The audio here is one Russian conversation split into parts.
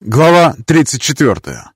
Глава 34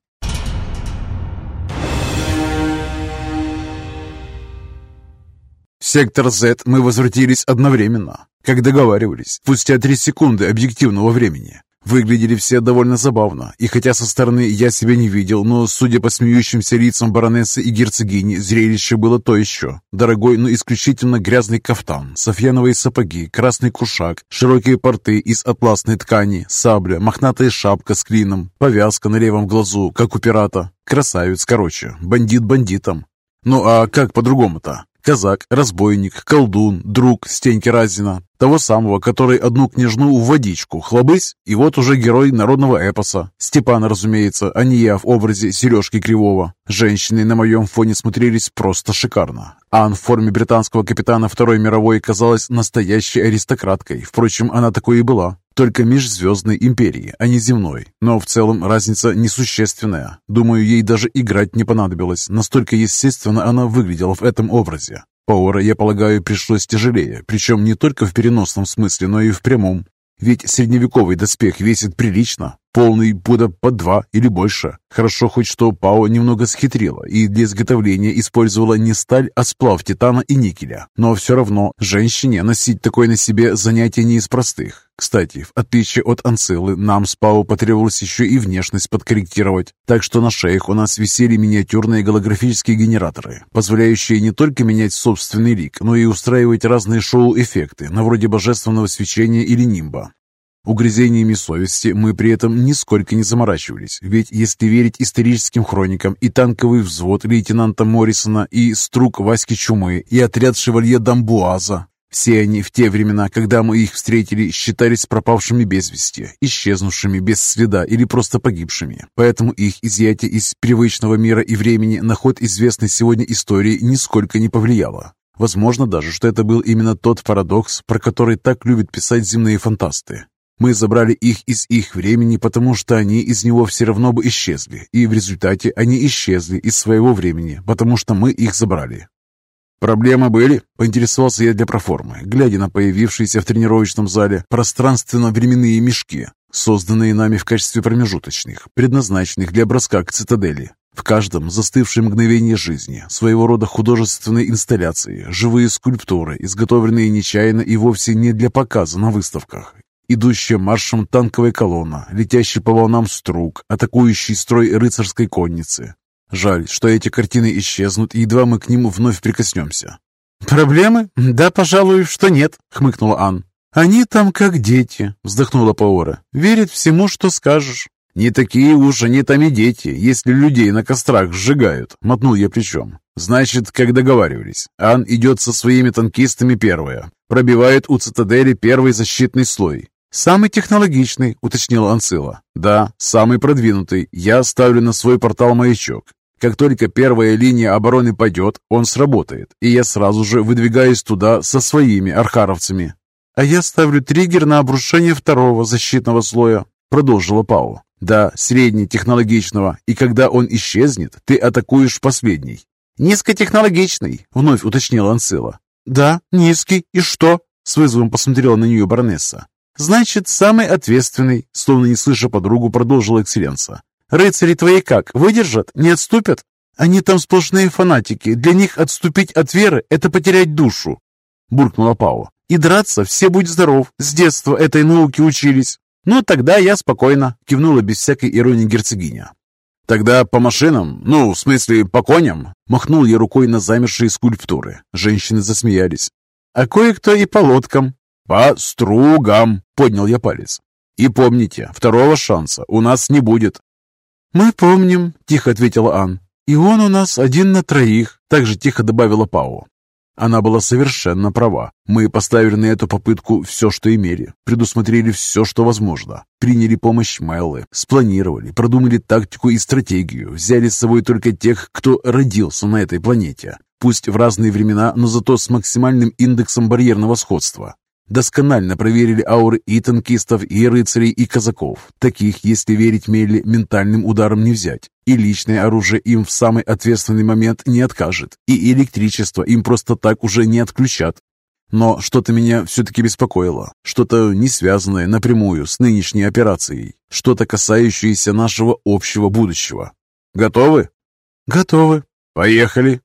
В сектор Z мы возвратились одновременно, как договаривались, спустя три секунды объективного времени. Выглядели все довольно забавно, и хотя со стороны я себя не видел, но, судя по смеющимся лицам баронессы и герцогини, зрелище было то еще. Дорогой, но исключительно грязный кафтан, софьяновые сапоги, красный кушак, широкие порты из атласной ткани, сабля, мохнатая шапка с клином, повязка на левом глазу, как у пирата. Красавец, короче, бандит бандитом. Ну а как по-другому-то? Казак, разбойник, колдун, друг Стеньки Разина, того самого, который одну княжну в водичку, хлобысь, и вот уже герой народного эпоса. Степан, разумеется, а не я в образе Сережки Кривого. Женщины на моем фоне смотрелись просто шикарно. Ан в форме британского капитана Второй мировой казалась настоящей аристократкой. Впрочем, она такой и была. Только межзвездной империи, а не земной. Но в целом разница несущественная. Думаю, ей даже играть не понадобилось. Настолько естественно она выглядела в этом образе. Пауэра, я полагаю, пришлось тяжелее. Причем не только в переносном смысле, но и в прямом. Ведь средневековый доспех весит прилично, полный пуда по два или больше. Хорошо хоть что Пао немного схитрила и для изготовления использовала не сталь, а сплав титана и никеля. Но все равно женщине носить такое на себе занятие не из простых. Кстати, в отличие от Анцилы, нам с Пау потребовалось еще и внешность подкорректировать. Так что на шеях у нас висели миниатюрные голографические генераторы, позволяющие не только менять собственный лик, но и устраивать разные шоу-эффекты, на вроде божественного свечения или нимба. Угрызениями совести мы при этом нисколько не заморачивались, ведь если верить историческим хроникам, и танковый взвод лейтенанта Моррисона, и струк Васьки Чумы, и отряд шевалье Дамбуаза, все они в те времена, когда мы их встретили, считались пропавшими без вести, исчезнувшими без следа или просто погибшими. Поэтому их изъятие из привычного мира и времени на ход известной сегодня истории нисколько не повлияло. Возможно даже, что это был именно тот парадокс, про который так любят писать земные фантасты. Мы забрали их из их времени, потому что они из него все равно бы исчезли, и в результате они исчезли из своего времени, потому что мы их забрали. «Проблемы были?» – поинтересовался я для проформы, глядя на появившиеся в тренировочном зале пространственно-временные мешки, созданные нами в качестве промежуточных, предназначенных для броска к цитадели. В каждом застывшее мгновение жизни, своего рода художественные инсталляции, живые скульптуры, изготовленные нечаянно и вовсе не для показа на выставках, идущая маршем танковая колонна, летящий по волнам струк, атакующий строй рыцарской конницы. Жаль, что эти картины исчезнут, едва мы к ним вновь прикоснемся. «Проблемы? Да, пожалуй, что нет», — хмыкнула Ан. «Они там как дети», — вздохнула Паора. «Верят всему, что скажешь». «Не такие уж они там и дети, если людей на кострах сжигают», — мотнул я плечом. «Значит, как договаривались, Ан идет со своими танкистами первая, пробивает у цитадели первый защитный слой, «Самый технологичный», — уточнила Анцила. «Да, самый продвинутый. Я ставлю на свой портал маячок. Как только первая линия обороны пойдет, он сработает, и я сразу же выдвигаюсь туда со своими архаровцами». «А я ставлю триггер на обрушение второго защитного слоя», — продолжила Пау. «Да, среднетехнологичного, и когда он исчезнет, ты атакуешь последний». «Низкотехнологичный», — вновь уточнила Анцила. «Да, низкий. И что?» — с вызовом посмотрела на нее баронесса. «Значит, самый ответственный», словно не слыша подругу, продолжила экселленса. «Рыцари твои как, выдержат? Не отступят? Они там сплошные фанатики. Для них отступить от веры — это потерять душу», буркнула Пау. «И драться все будь здоров. С детства этой науке учились». «Ну, тогда я спокойно», — кивнула без всякой иронии герцогиня. «Тогда по машинам? Ну, в смысле, по коням?» Махнул я рукой на замершие скульптуры. Женщины засмеялись. «А кое-кто и по лодкам», «По стругам!» — поднял я палец. «И помните, второго шанса у нас не будет». «Мы помним», — тихо ответила Ан. «И он у нас один на троих», — также тихо добавила Пау. Она была совершенно права. Мы поставили на эту попытку все, что имели, предусмотрели все, что возможно, приняли помощь Мэллы, спланировали, продумали тактику и стратегию, взяли с собой только тех, кто родился на этой планете, пусть в разные времена, но зато с максимальным индексом барьерного сходства. Досконально проверили ауры и танкистов, и рыцарей, и казаков. Таких, если верить Мелли, ментальным ударом не взять. И личное оружие им в самый ответственный момент не откажет. И электричество им просто так уже не отключат. Но что-то меня все-таки беспокоило. Что-то не связанное напрямую с нынешней операцией. Что-то касающееся нашего общего будущего. Готовы? Готовы. Поехали.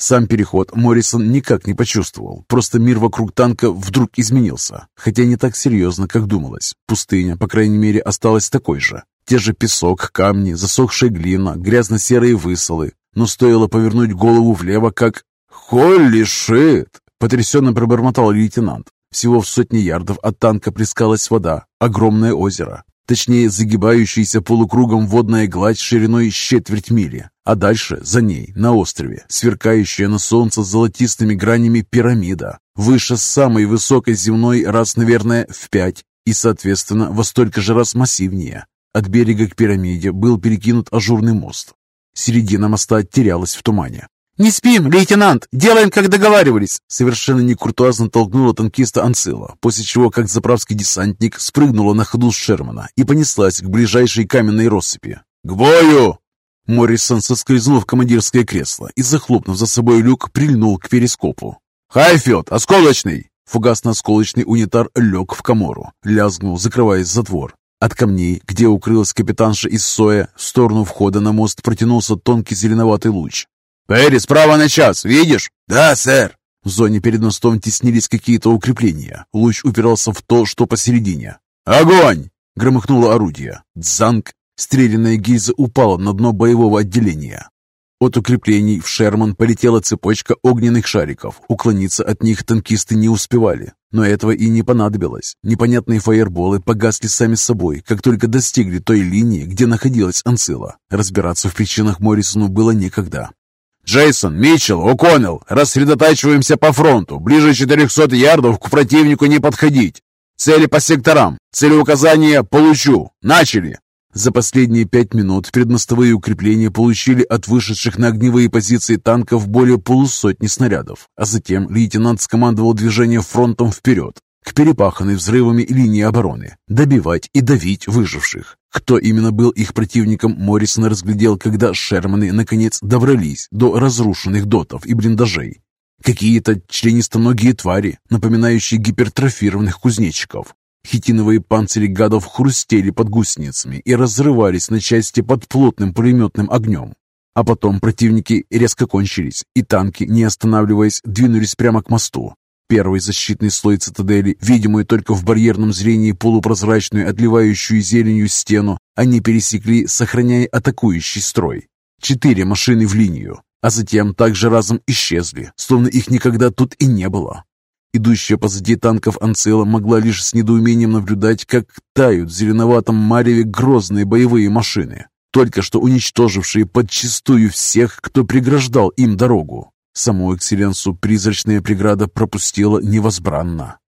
Сам переход Моррисон никак не почувствовал, просто мир вокруг танка вдруг изменился, хотя не так серьезно, как думалось. Пустыня, по крайней мере, осталась такой же. Те же песок, камни, засохшая глина, грязно-серые высолы. Но стоило повернуть голову влево, как... «Холли шит!» — потрясенно пробормотал лейтенант. Всего в сотни ярдов от танка плескалась вода, огромное озеро. Точнее, загибающаяся полукругом водная гладь шириной четверть мили, а дальше, за ней, на острове, сверкающая на солнце золотистыми гранями пирамида, выше самой высокой земной раз, наверное, в пять, и, соответственно, во столько же раз массивнее. От берега к пирамиде был перекинут ажурный мост. Середина моста терялась в тумане. «Не спим, лейтенант! Делаем, как договаривались!» Совершенно некуртуазно толкнула танкиста Анцила, после чего, как заправский десантник, спрыгнула на ходу с Шермана и понеслась к ближайшей каменной россыпи. «К бою!» Моррисон соскользнул в командирское кресло и, захлопнув за собой люк, прильнул к перископу. «Хайфилд, осколочный!» Фугасно-осколочный унитар лег в комору, лязгнул, закрываясь затвор. От камней, где укрылась капитанша из Соя, в сторону входа на мост протянулся тонкий зеленоватый луч. «Перри, справа на час, видишь?» «Да, сэр!» В зоне перед мостом теснились какие-то укрепления. Луч упирался в то, что посередине. «Огонь!» — громыхнуло орудие. «Дзанг!» Стрелянная гильза упала на дно боевого отделения. От укреплений в Шерман полетела цепочка огненных шариков. Уклониться от них танкисты не успевали. Но этого и не понадобилось. Непонятные фаерболы погасли сами собой, как только достигли той линии, где находилась Анцила. Разбираться в причинах Моррисону было некогда. «Джейсон, Митчелл, О'Коннелл, рассредотачиваемся по фронту. Ближе 400 ярдов к противнику не подходить. Цели по секторам. Целеуказания получу. Начали!» За последние пять минут предмостовые укрепления получили от вышедших на огневые позиции танков более полусотни снарядов, а затем лейтенант скомандовал движение фронтом вперед, к перепаханной взрывами линии обороны, добивать и давить выживших. Кто именно был их противником, Моррисон разглядел, когда Шерманы наконец добрались до разрушенных дотов и блиндажей. Какие-то членистоногие твари, напоминающие гипертрофированных кузнечиков. Хитиновые панцири гадов хрустели под гусеницами и разрывались на части под плотным пулеметным огнем. А потом противники резко кончились, и танки, не останавливаясь, двинулись прямо к мосту. Первый защитный слой цитадели, видимый только в барьерном зрении полупрозрачную, отливающую зеленью стену, они пересекли, сохраняя атакующий строй. Четыре машины в линию, а затем также разом исчезли, словно их никогда тут и не было. Идущая позади танков Анцела могла лишь с недоумением наблюдать, как тают в зеленоватом мареве грозные боевые машины, только что уничтожившие подчистую всех, кто преграждал им дорогу. Саму экселленсу призрачная преграда пропустила невозбранно.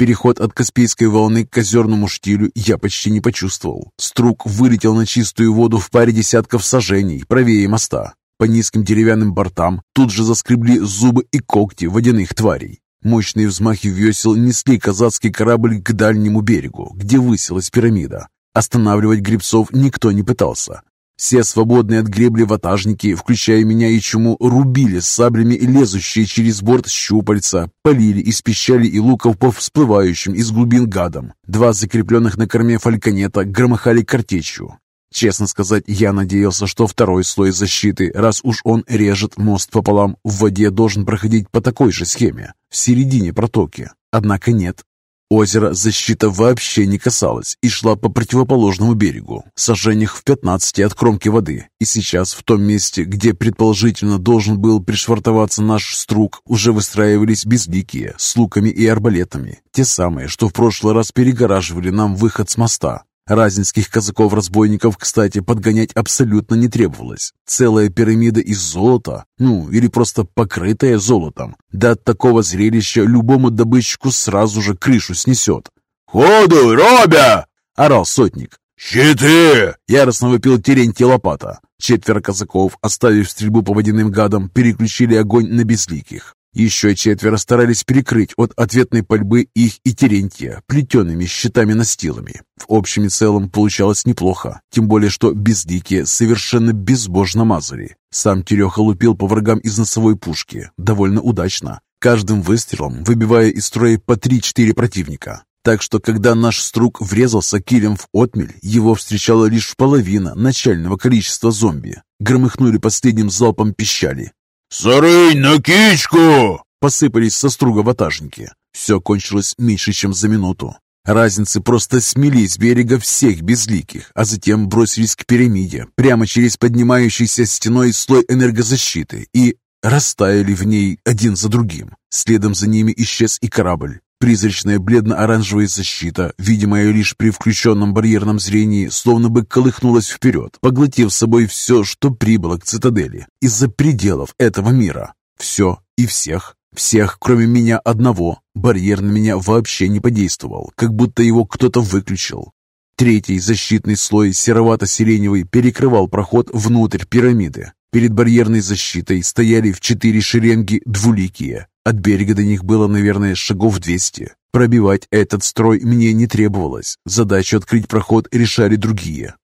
Переход от Каспийской волны к озерному штилю я почти не почувствовал. Струк вылетел на чистую воду в паре десятков сажений, правее моста. По низким деревянным бортам тут же заскребли зубы и когти водяных тварей. Мощные взмахи весел несли казацкий корабль к дальнему берегу, где высилась пирамида. Останавливать гребцов никто не пытался. Все свободные от гребли ватажники, включая меня и чуму, рубили саблями лезущие через борт щупальца, полили из пищали и луков по всплывающим из глубин гадам. Два закрепленных на корме фальконета громыхали картечью. Честно сказать, я надеялся, что второй слой защиты, раз уж он режет мост пополам, в воде должен проходить по такой же схеме, в середине протоки. Однако нет. Озеро защита вообще не касалась и шла по противоположному берегу, сожжениях в 15 от кромки воды. И сейчас в том месте, где предположительно должен был пришвартоваться наш струк, уже выстраивались безликие, с луками и арбалетами. Те самые, что в прошлый раз перегораживали нам выход с моста. Разненских казаков-разбойников, кстати, подгонять абсолютно не требовалось. Целая пирамида из золота, ну, или просто покрытая золотом. Да от такого зрелища любому добытчику сразу же крышу снесет. «Ходу, Робя!» — орал сотник. «Щиты!» — яростно вопил Терентий Лопата. Четверо казаков, оставив стрельбу по водяным гадам, переключили огонь на безликих. Еще четверо старались перекрыть от ответной пальбы их и Терентия плетеными щитами-настилами. В общем и целом получалось неплохо, тем более что безликие совершенно безбожно мазали. Сам Тереха лупил по врагам из носовой пушки, довольно удачно, каждым выстрелом выбивая из строя по 3-4 противника. Так что, когда наш струк врезался килем в отмель, его встречала лишь половина начального количества зомби. Громыхнули последним залпом пищали. «Сарынь на кичку!» Посыпались со струга ватажники. Все кончилось меньше, чем за минуту. Разницы просто смели с берега всех безликих, а затем бросились к пирамиде, прямо через поднимающийся стеной слой энергозащиты и растаяли в ней один за другим. Следом за ними исчез и корабль. Призрачная бледно-оранжевая защита, видимая лишь при включенном барьерном зрении, словно бы колыхнулась вперед, поглотив собой все, что прибыло к цитадели, из-за пределов этого мира. Все и всех. Всех, кроме меня одного. Барьер на меня вообще не подействовал, как будто его кто-то выключил. Третий защитный слой серовато-сиреневый перекрывал проход внутрь пирамиды. Перед барьерной защитой стояли в четыре шеренги двуликие, от берега до них было, наверное, шагов 200. Пробивать этот строй мне не требовалось. Задачу открыть проход решали другие.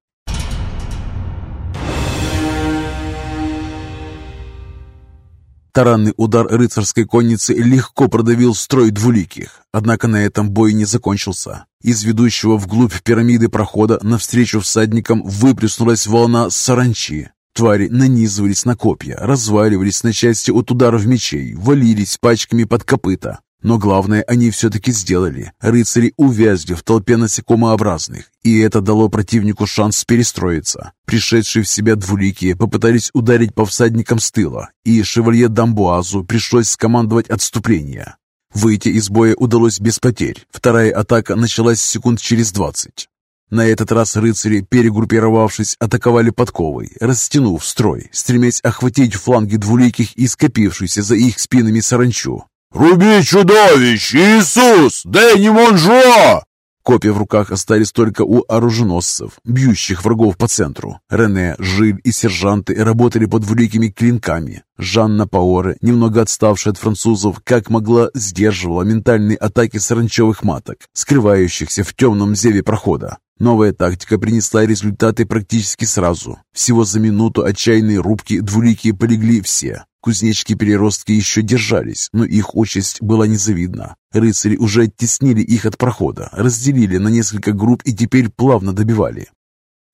Таранный удар рыцарской конницы легко продавил строй двуликих. Однако на этом бой не закончился. Из ведущего вглубь пирамиды прохода навстречу всадникам выплеснулась волна саранчи. Твари нанизывались на копья, разваливались на части от ударов мечей, валились пачками под копыта. Но главное они все-таки сделали. Рыцари увязли в толпе насекомообразных, и это дало противнику шанс перестроиться. Пришедшие в себя двуликие попытались ударить по всадникам с тыла, и шевалье Дамбуазу пришлось скомандовать отступление. Выйти из боя удалось без потерь. Вторая атака началась секунд через двадцать. На этот раз рыцари, перегруппировавшись, атаковали подковой, растянув строй, стремясь охватить фланги двуликих и скопившуюся за их спинами саранчу. «Руби чудовищ! Иисус! Дэнни Монжо!» Копья в руках остались только у оруженосцев, бьющих врагов по центру. Рене, Жиль и сержанты работали под двуликими клинками. Жанна Паоре, немного отставшая от французов, как могла, сдерживала ментальные атаки саранчевых маток, скрывающихся в темном зеве прохода. Новая тактика принесла результаты практически сразу. Всего за минуту отчаянной рубки двуликие полегли все. Кузнечки-переростки еще держались, но их участь была незавидна. Рыцари уже оттеснили их от прохода, разделили на несколько групп и теперь плавно добивали.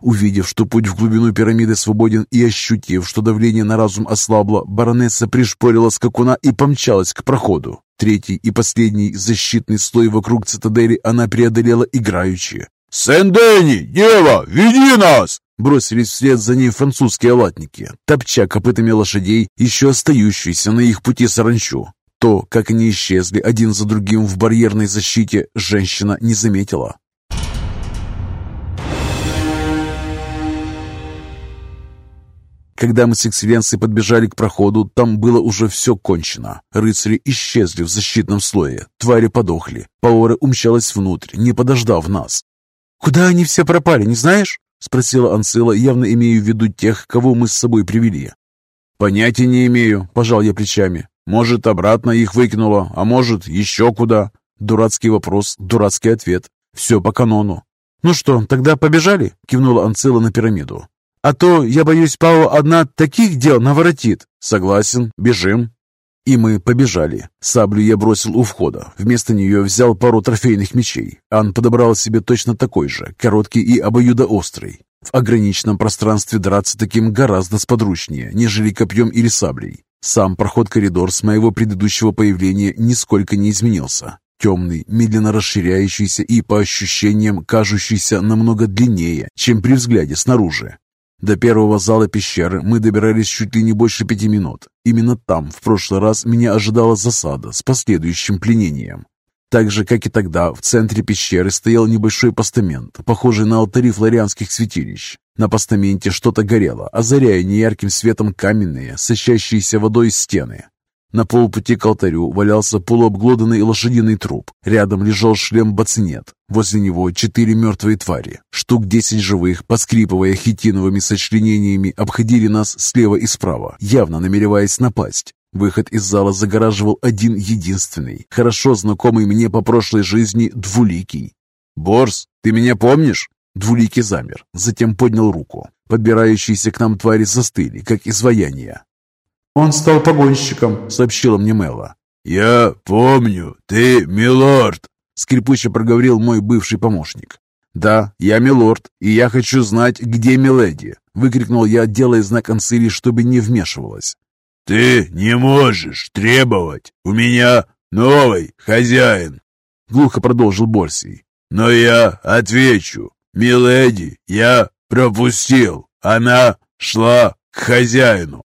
Увидев, что путь в глубину пирамиды свободен и ощутив, что давление на разум ослабло, баронесса пришпорила скакуна и помчалась к проходу. Третий и последний защитный слой вокруг цитадели она преодолела играючи, «Сен-Дени, дева, веди нас!» Бросились вслед за ней французские латники, топча копытами лошадей, еще остающиеся на их пути саранчу. То, как они исчезли один за другим в барьерной защите, женщина не заметила. Когда мы с экселленцией подбежали к проходу, там было уже все кончено. Рыцари исчезли в защитном слое, твари подохли. Паора умчалась внутрь, не подождав нас. «Куда они все пропали, не знаешь?» — спросила Анцила, явно имея в виду тех, кого мы с собой привели. «Понятия не имею», — пожал я плечами. «Может, обратно их выкинуло, а может, еще куда?» Дурацкий вопрос, дурацкий ответ. Все по канону. «Ну что, тогда побежали?» — кивнула Анцила на пирамиду. «А то, я боюсь, Пао одна таких дел наворотит». «Согласен, бежим». И мы побежали. Саблю я бросил у входа. Вместо нее взял пару трофейных мечей. Ан подобрал себе точно такой же, короткий и обоюдоострый. В ограниченном пространстве драться таким гораздо сподручнее, нежели копьем или саблей. Сам проход-коридор с моего предыдущего появления нисколько не изменился. Темный, медленно расширяющийся и, по ощущениям, кажущийся намного длиннее, чем при взгляде снаружи. До первого зала пещеры мы добирались чуть ли не больше пяти минут. Именно там в прошлый раз меня ожидала засада с последующим пленением. Так же, как и тогда, в центре пещеры стоял небольшой постамент, похожий на алтари флорианских святилищ. На постаменте что-то горело, озаряя неярким светом каменные, сочащиеся водой стены. На полпути к алтарю валялся полуобглоданный лошадиный труп. Рядом лежал шлем-бацинет. Возле него четыре мертвые твари. Штук десять живых, поскрипывая хитиновыми сочленениями, обходили нас слева и справа, явно намереваясь напасть. Выход из зала загораживал один единственный, хорошо знакомый мне по прошлой жизни Двуликий. «Борс, ты меня помнишь?» Двуликий замер, затем поднял руку. Подбирающиеся к нам твари застыли, как изваяния. «Он стал погонщиком», — сообщила мне Мела. «Я помню, ты милорд», — скрипуче проговорил мой бывший помощник. «Да, я милорд, и я хочу знать, где миледи», — выкрикнул я, делая знак Ансили, чтобы не вмешивалась. «Ты не можешь требовать. У меня новый хозяин», — глухо продолжил Борсий. «Но я отвечу. Миледи я пропустил. Она шла к хозяину».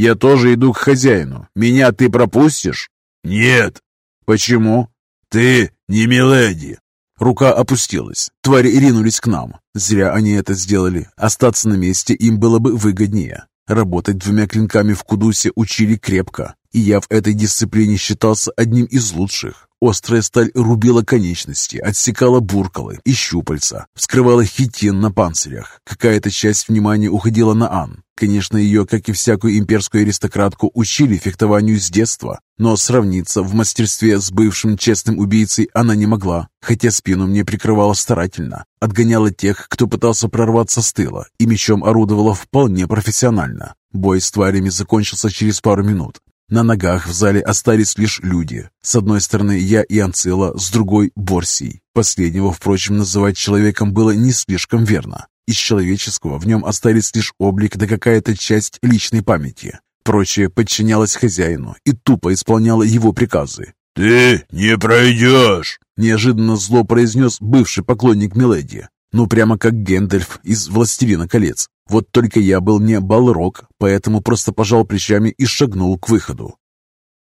«Я тоже иду к хозяину. Меня ты пропустишь?» «Нет». «Почему?» «Ты не миледи». Рука опустилась. Твари ринулись к нам. Зря они это сделали. Остаться на месте им было бы выгоднее. Работать двумя клинками в кудусе учили крепко, и я в этой дисциплине считался одним из лучших. Острая сталь рубила конечности, отсекала буркалы и щупальца, вскрывала хитин на панцирях. Какая-то часть внимания уходила на Ан. Конечно, ее, как и всякую имперскую аристократку, учили фехтованию с детства, но сравниться в мастерстве с бывшим честным убийцей она не могла, хотя спину мне прикрывала старательно, отгоняла тех, кто пытался прорваться с тыла, и мечом орудовала вполне профессионально. Бой с тварями закончился через пару минут. На ногах в зале остались лишь люди. С одной стороны я и Анцила, с другой – Борсий. Последнего, впрочем, называть человеком было не слишком верно. Из человеческого в нем остались лишь облик да какая-то часть личной памяти. Прочее подчинялось хозяину и тупо исполняло его приказы. «Ты не пройдешь!» – неожиданно зло произнес бывший поклонник Миледи. Ну, прямо как Гэндальф из «Властелина колец». Вот только я был не Балрог, поэтому просто пожал плечами и шагнул к выходу.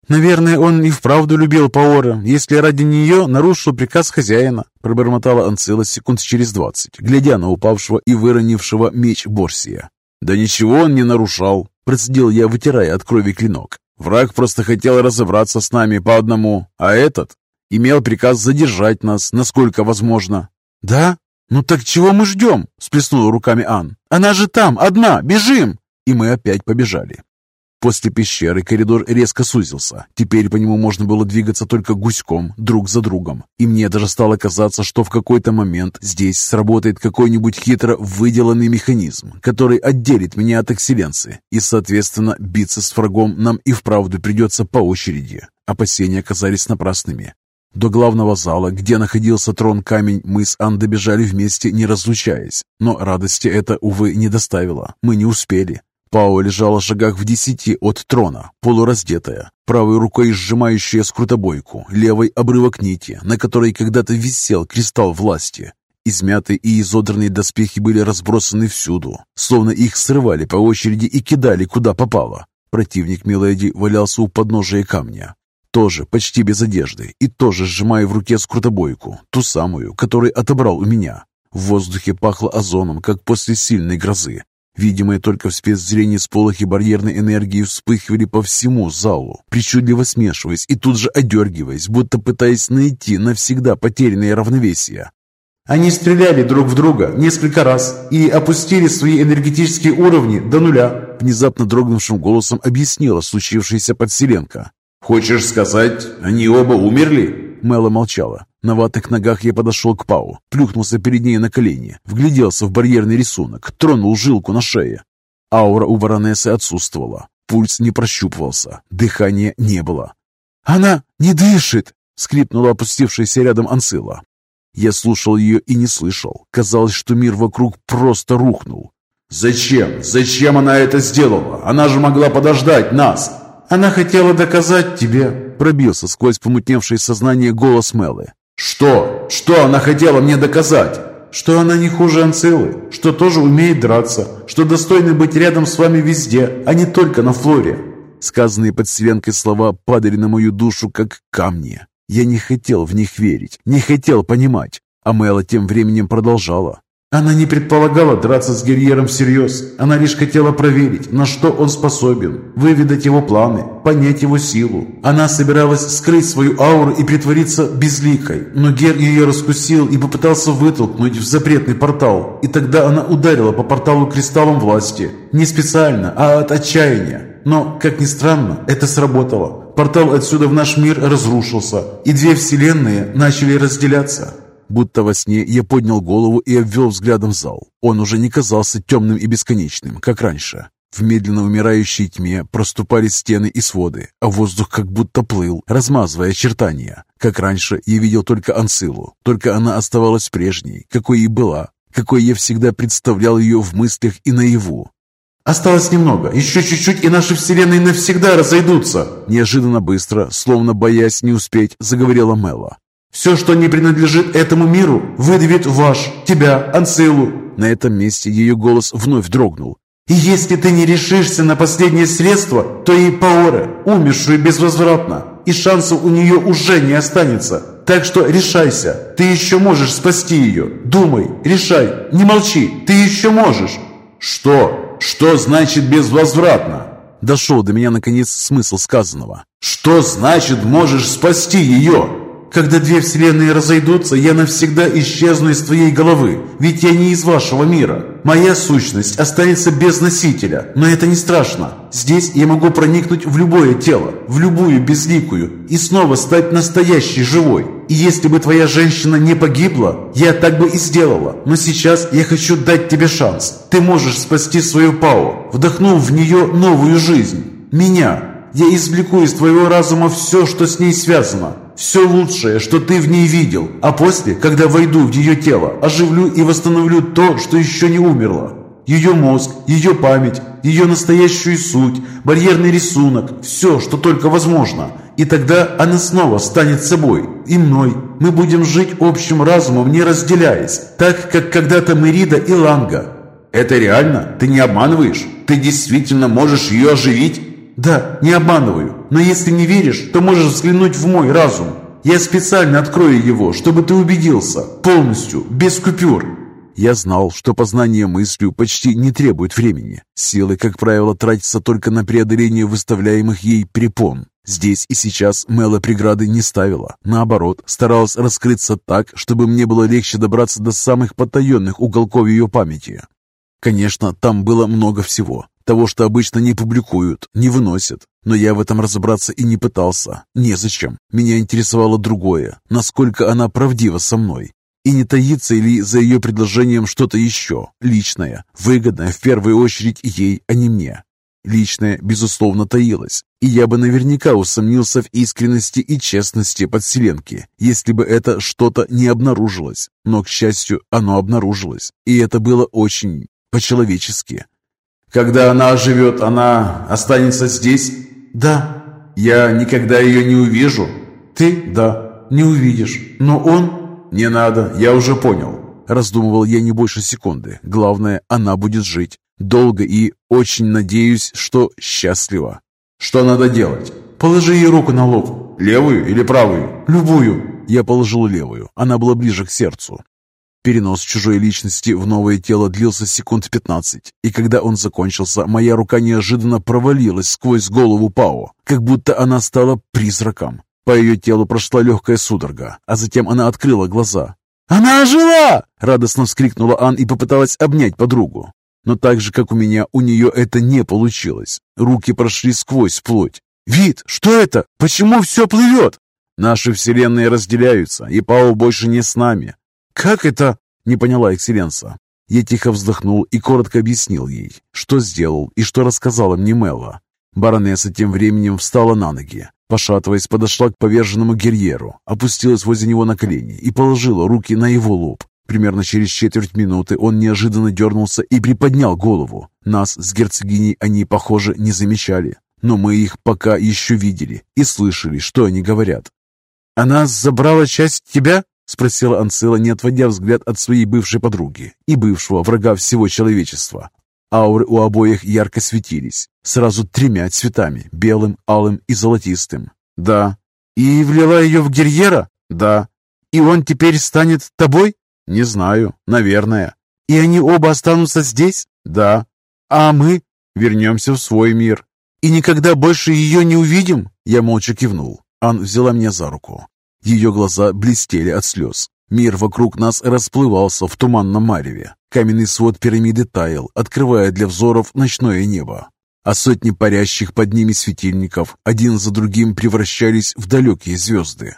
«Наверное, он и вправду любил Паора, если ради нее нарушил приказ хозяина», пробормотала Анцила секунд через двадцать, глядя на упавшего и выронившего меч Борсия. «Да ничего он не нарушал», процедил я, вытирая от крови клинок. «Враг просто хотел разобраться с нами по одному, а этот имел приказ задержать нас, насколько возможно». «Да? «Ну так чего мы ждем?» – сплеснула руками Ан. «Она же там, одна! Бежим!» И мы опять побежали. После пещеры коридор резко сузился. Теперь по нему можно было двигаться только гуськом, друг за другом. И мне даже стало казаться, что в какой-то момент здесь сработает какой-нибудь хитро выделанный механизм, который отделит меня от экселленции. И, соответственно, биться с врагом нам и вправду придется по очереди. Опасения оказались напрасными. До главного зала, где находился трон-камень, мы с Ан добежали вместе, не разлучаясь. Но радости это, увы, не доставило. Мы не успели. Пао лежала в шагах в десяти от трона, полураздетая, правой рукой сжимающая скрутобойку, левой обрывок нити, на которой когда-то висел кристалл власти. Измятые и изодранные доспехи были разбросаны всюду, словно их срывали по очереди и кидали куда попало. Противник Миледи валялся у подножия камня, тоже почти без одежды и тоже сжимая в руке скрутобойку, ту самую, которую отобрал у меня. В воздухе пахло озоном, как после сильной грозы. Видимые только в спецзрении сполохи барьерной энергии вспыхивали по всему залу, причудливо смешиваясь и тут же одергиваясь, будто пытаясь найти навсегда потерянное равновесие. Они стреляли друг в друга несколько раз и опустили свои энергетические уровни до нуля. Внезапно дрогнувшим голосом объяснила случившееся подселенка. «Хочешь сказать, они оба умерли?» Мэла молчала. На ватных ногах я подошел к Пау, плюхнулся перед ней на колени, вгляделся в барьерный рисунок, тронул жилку на шее. Аура у баронессы отсутствовала, пульс не прощупывался, дыхания не было. «Она не дышит!» — скрипнула опустившаяся рядом Ансила. Я слушал ее и не слышал. Казалось, что мир вокруг просто рухнул. «Зачем? Зачем она это сделала? Она же могла подождать нас!» «Она хотела доказать тебе», — пробился сквозь помутневшее сознание голос Мелы. «Что? Что она хотела мне доказать?» «Что она не хуже Анцилы, что тоже умеет драться, что достойна быть рядом с вами везде, а не только на флоре». Сказанные под Свенкой слова падали на мою душу, как камни. Я не хотел в них верить, не хотел понимать. А Мэла тем временем продолжала. Она не предполагала драться с Герьером всерьез. Она лишь хотела проверить, на что он способен, выведать его планы, понять его силу. Она собиралась скрыть свою ауру и притвориться безликой, но Гер ее раскусил и попытался вытолкнуть в запретный портал. И тогда она ударила по порталу кристаллом власти. Не специально, а от отчаяния. Но, как ни странно, это сработало. Портал отсюда в наш мир разрушился, и две вселенные начали разделяться. Будто во сне я поднял голову и обвел взглядом зал. Он уже не казался темным и бесконечным, как раньше. В медленно умирающей тьме проступали стены и своды, а воздух как будто плыл, размазывая очертания. Как раньше я видел только Ансилу, только она оставалась прежней, какой и была, какой я всегда представлял ее в мыслях и наяву. «Осталось немного, еще чуть-чуть, и наши вселенные навсегда разойдутся!» Неожиданно быстро, словно боясь не успеть, заговорила Мела. «Все, что не принадлежит этому миру, выдавит ваш, тебя, Ансилу!» На этом месте ее голос вновь дрогнул. «И если ты не решишься на последнее средство, то и Паоре, умершую безвозвратно, и шансов у нее уже не останется. Так что решайся, ты еще можешь спасти ее. Думай, решай, не молчи, ты еще можешь!» «Что?» Что значит безвозвратно? Дошел до меня наконец смысл сказанного. Что значит можешь спасти ее? Когда две вселенные разойдутся, я навсегда исчезну из твоей головы, ведь я не из вашего мира. Моя сущность останется без носителя, но это не страшно. Здесь я могу проникнуть в любое тело, в любую безликую, и снова стать настоящей живой. И если бы твоя женщина не погибла, я так бы и сделала. Но сейчас я хочу дать тебе шанс. Ты можешь спасти свою Пау, вдохнув в нее новую жизнь. Меня. Я извлеку из твоего разума все, что с ней связано. Все лучшее, что ты в ней видел, а после, когда войду в ее тело, оживлю и восстановлю то, что еще не умерло. Ее мозг, ее память, ее настоящую суть, барьерный рисунок, все, что только возможно. И тогда она снова станет собой и мной. Мы будем жить общим разумом, не разделяясь, так, как когда-то Мерида и Ланга. Это реально? Ты не обманываешь? Ты действительно можешь ее оживить? Да, не обманываю. Но если не веришь, то можешь взглянуть в мой разум. Я специально открою его, чтобы ты убедился. Полностью, без купюр. Я знал, что познание мыслью почти не требует времени. Силы, как правило, тратятся только на преодоление выставляемых ей препон. Здесь и сейчас Мэла преграды не ставила. Наоборот, старалась раскрыться так, чтобы мне было легче добраться до самых потаенных уголков ее памяти. Конечно, там было много всего. Того, что обычно не публикуют, не выносят. Но я в этом разобраться и не пытался. Незачем. Меня интересовало другое. Насколько она правдива со мной. И не таится ли за ее предложением что-то еще, личное, выгодное в первую очередь ей, а не мне. Личное, безусловно, таилось, и я бы наверняка усомнился в искренности и честности подселенки, если бы это что-то не обнаружилось. Но, к счастью, оно обнаружилось, и это было очень по-человечески. Когда она оживет, она останется здесь? Да. Я никогда ее не увижу? Ты? Да, не увидишь. Но он? Не надо, я уже понял. Раздумывал я не больше секунды. Главное, она будет жить. Долго и, очень надеюсь, что счастливо. Что надо делать? Положи ей руку на лоб. Левую или правую? Любую. Я положил левую. Она была ближе к сердцу. Перенос чужой личности в новое тело длился секунд 15, и когда он закончился, моя рука неожиданно провалилась сквозь голову Пао, как будто она стала призраком. По ее телу прошла легкая судорога, а затем она открыла глаза. «Она ожила!» — радостно вскрикнула Ан и попыталась обнять подругу. Но так же, как у меня, у нее это не получилось. Руки прошли сквозь плоть. «Вид, что это? Почему все плывет?» «Наши вселенные разделяются, и Пао больше не с нами. «Как это?» — не поняла Экселленса. Я тихо вздохнул и коротко объяснил ей, что сделал и что рассказала мне Мелла. Баронесса тем временем встала на ноги. Пошатываясь, подошла к поверженному Герьеру, опустилась возле него на колени и положила руки на его лоб. Примерно через четверть минуты он неожиданно дернулся и приподнял голову. Нас с герцогиней они, похоже, не замечали, но мы их пока еще видели и слышали, что они говорят. «Она забрала часть тебя?» — спросила Анцила, не отводя взгляд от своей бывшей подруги и бывшего врага всего человечества. Ауры у обоих ярко светились, сразу тремя цветами — белым, алым и золотистым. «Да». «И влила ее в Герьера?» «Да». «И он теперь станет тобой?» «Не знаю. Наверное». «И они оба останутся здесь?» «Да». «А мы?» «Вернемся в свой мир». «И никогда больше ее не увидим?» Я молча кивнул. Ан взяла меня за руку. Ее глаза блестели от слез. Мир вокруг нас расплывался в туманном мареве. Каменный свод пирамиды таял, открывая для взоров ночное небо. а сотни парящих под ними светильников один за другим превращались в далекие звезды.